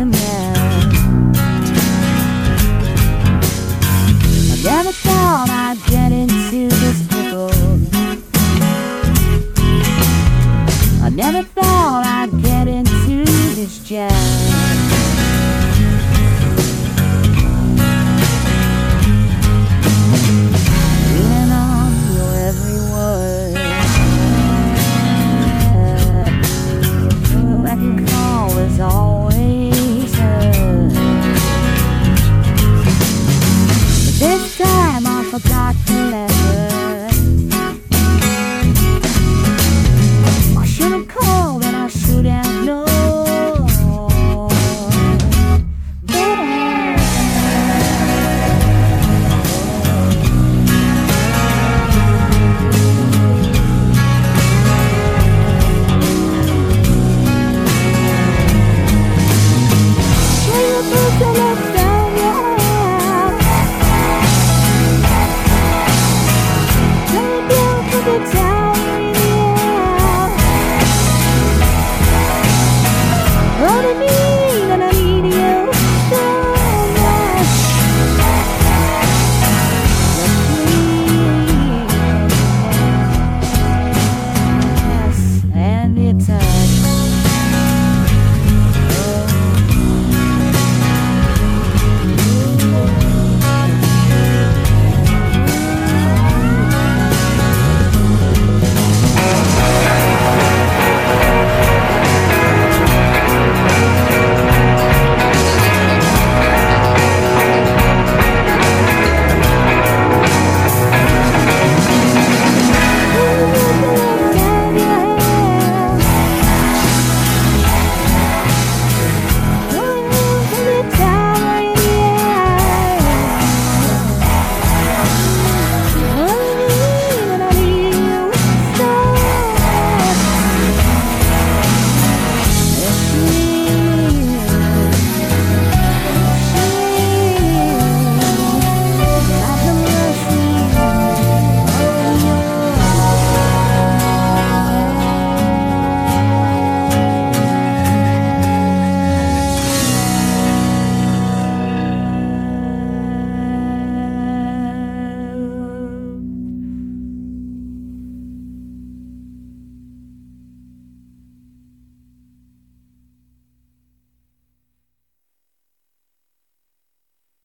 command. I'm never down, Never thought I'd get into this jam.